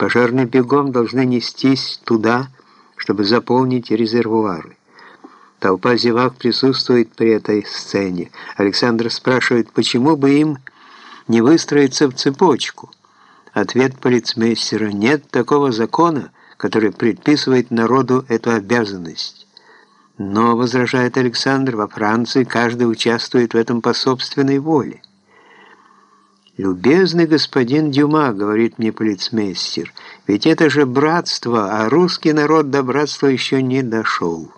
Пожарные бегом должны нестись туда, чтобы заполнить резервуары. Толпа зевак присутствует при этой сцене. Александр спрашивает, почему бы им не выстроиться в цепочку. Ответ полицмейстера – нет такого закона, который предписывает народу эту обязанность. Но, возражает Александр, во Франции каждый участвует в этом по собственной воле. «Любезный господин Дюма», — говорит мне полицмейстер, — «ведь это же братство, а русский народ до братства еще не дошел».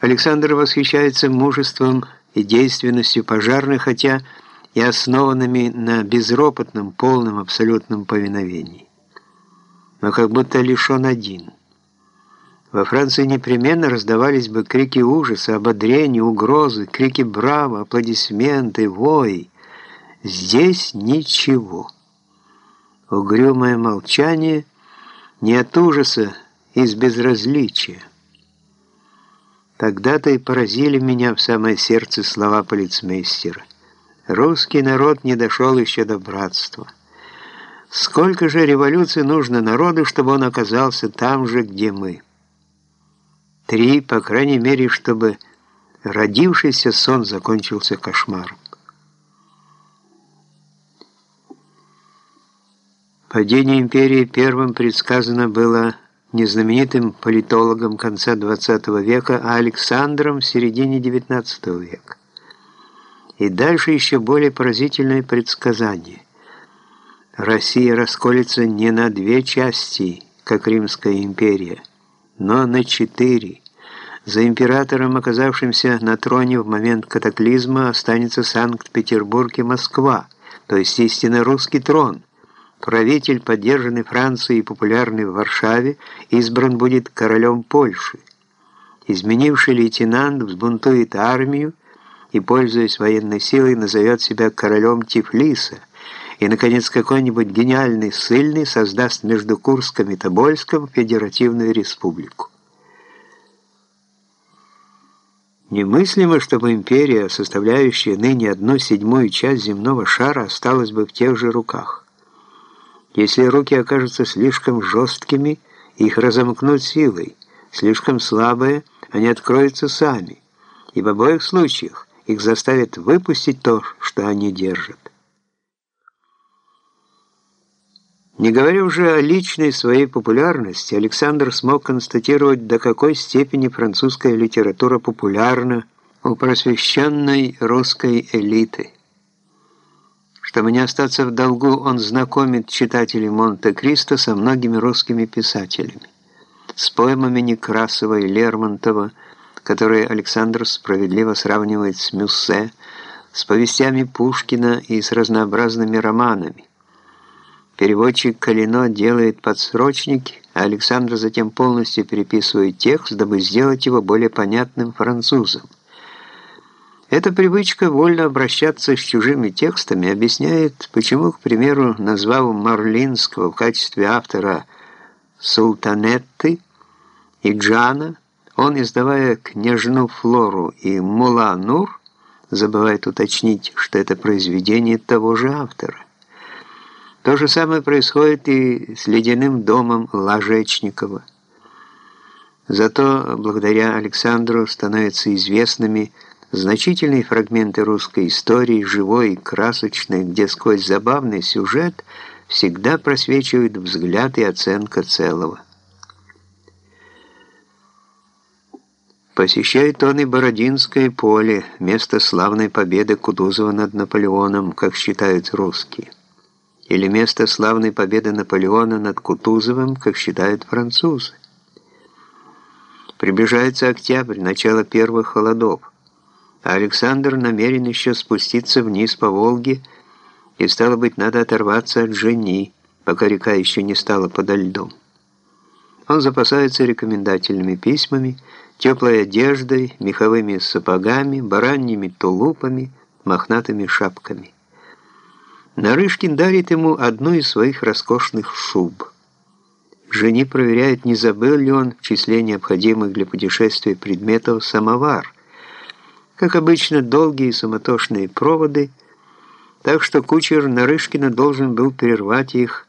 Александр восхищается мужеством и действенностью пожарных, хотя и основанными на безропотном, полном, абсолютном повиновении. Но как будто лишен один – во Франции непременно раздавались бы крики ужаса, ободрения, угрозы, крики «Браво!», аплодисменты, вой. Здесь ничего. Угрюмое молчание не от ужаса, из безразличия. Тогда-то и поразили меня в самое сердце слова полицмейстера. Русский народ не дошел еще до братства. Сколько же революций нужно народу, чтобы он оказался там же, где мы? Три, по крайней мере, чтобы родившийся сон закончился кошмаром. Падение империи первым предсказано было не знаменитым политологом конца XX века, а Александром в середине XIX века. И дальше еще более поразительное предсказание. Россия расколется не на две части, как Римская империя, но на четыре. За императором, оказавшимся на троне в момент катаклизма, останется Санкт-Петербург и Москва, то есть истинно русский трон. Правитель, поддержанный Францией и популярный в Варшаве, избран будет королем Польши. Изменивший лейтенант взбунтует армию и, пользуясь военной силой, назовет себя королем Тифлиса – и, наконец, какой-нибудь гениальный ссыльный создаст между Курском и Тобольском федеративную республику. Немыслимо, чтобы империя, составляющая ныне одну седьмую часть земного шара, осталась бы в тех же руках. Если руки окажутся слишком жесткими, их разомкнут силой, слишком слабые, они откроются сами, и в обоих случаях их заставят выпустить то, что они держат. Не говоря уже о личной своей популярности, Александр смог констатировать, до какой степени французская литература популярна у просвещенной русской элиты. Чтобы не остаться в долгу, он знакомит читателей Монте-Кристо со многими русскими писателями, с поэмами Некрасова и Лермонтова, которые Александр справедливо сравнивает с Мюссе, с повестями Пушкина и с разнообразными романами. Переводчик Калино делает подсрочник, а Александр затем полностью переписывает текст, дабы сделать его более понятным французам. Эта привычка вольно обращаться с чужими текстами объясняет, почему, к примеру, назвав Марлинского в качестве автора «Султанетты» и «Джана», он, издавая «Княжну Флору» и «Муланур», забывает уточнить, что это произведение того же автора. То же самое происходит и с ледяным домом Ложечникова. Зато благодаря Александру становятся известными значительные фрагменты русской истории, живой и красочной, где сквозь забавный сюжет всегда просвечивает взгляд и оценка целого. Посещает он и Бородинское поле, место славной победы Кутузова над Наполеоном, как считают русские или место славной победы Наполеона над Кутузовым, как считают французы. Приближается октябрь, начало первых холодов, а Александр намерен еще спуститься вниз по Волге, и, стало быть, надо оторваться от жени, пока река еще не стала подо льдом. Он запасается рекомендательными письмами, теплой одеждой, меховыми сапогами, бараньими тулупами, мохнатыми шапками. Нарышкин дарит ему одну из своих роскошных шуб. Жени проверяет, не забыл ли он в числе необходимых для путешествия предметов самовар. Как обычно, долгие суматошные проводы так что кучер Нарышкина должен был прервать их,